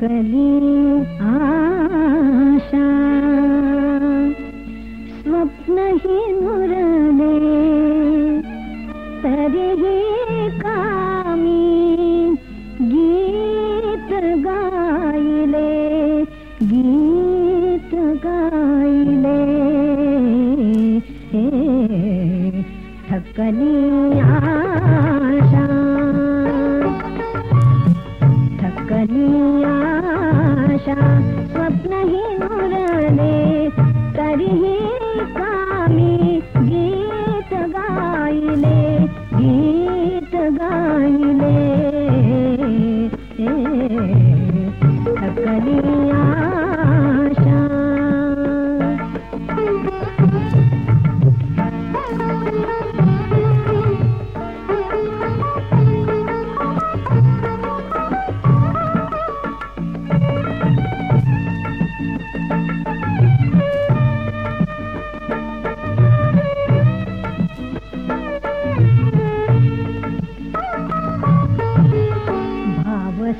थकली आशा। स्वप्न ही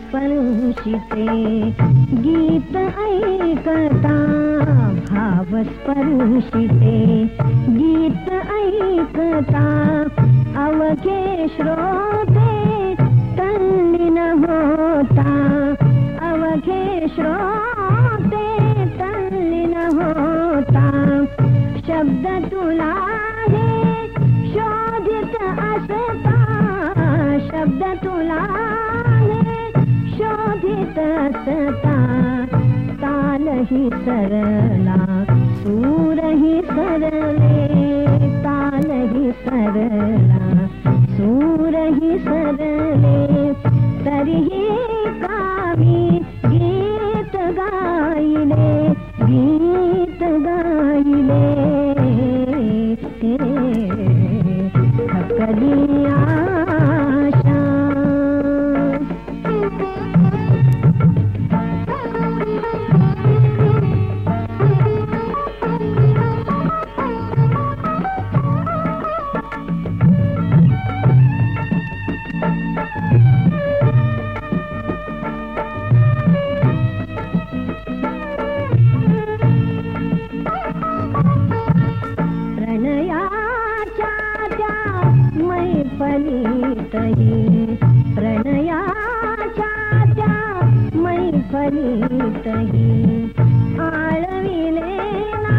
भावस्पर्शिते गीत ऐकता। भावस्पर्शिते गीत ऐकता। अवघे श्रोते शोधित शब्द तुला हे शोधित असता तालही सरला सूरही सरले तालही सरला सूरही सरले तरीही गीत गायले गीत गायले kali फली मयि मिफलित आलविरेना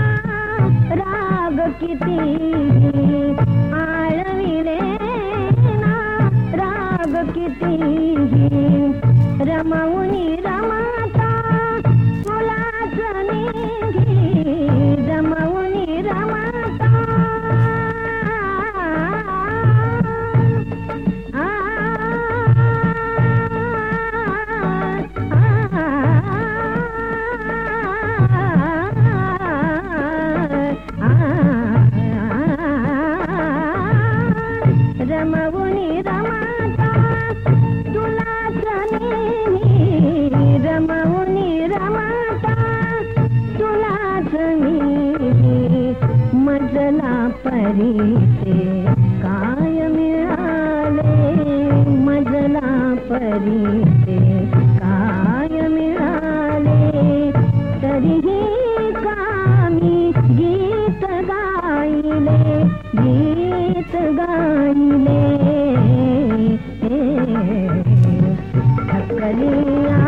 राग कि आलविरेना राग कि रमौनी परीचे काय मिळाले? मजला परीचे काय मिळाले? तरीही कामी गीत गायले गीत गायले. थकली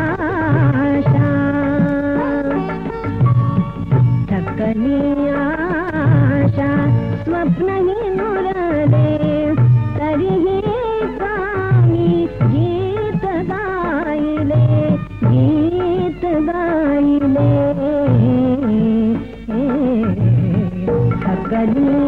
हरी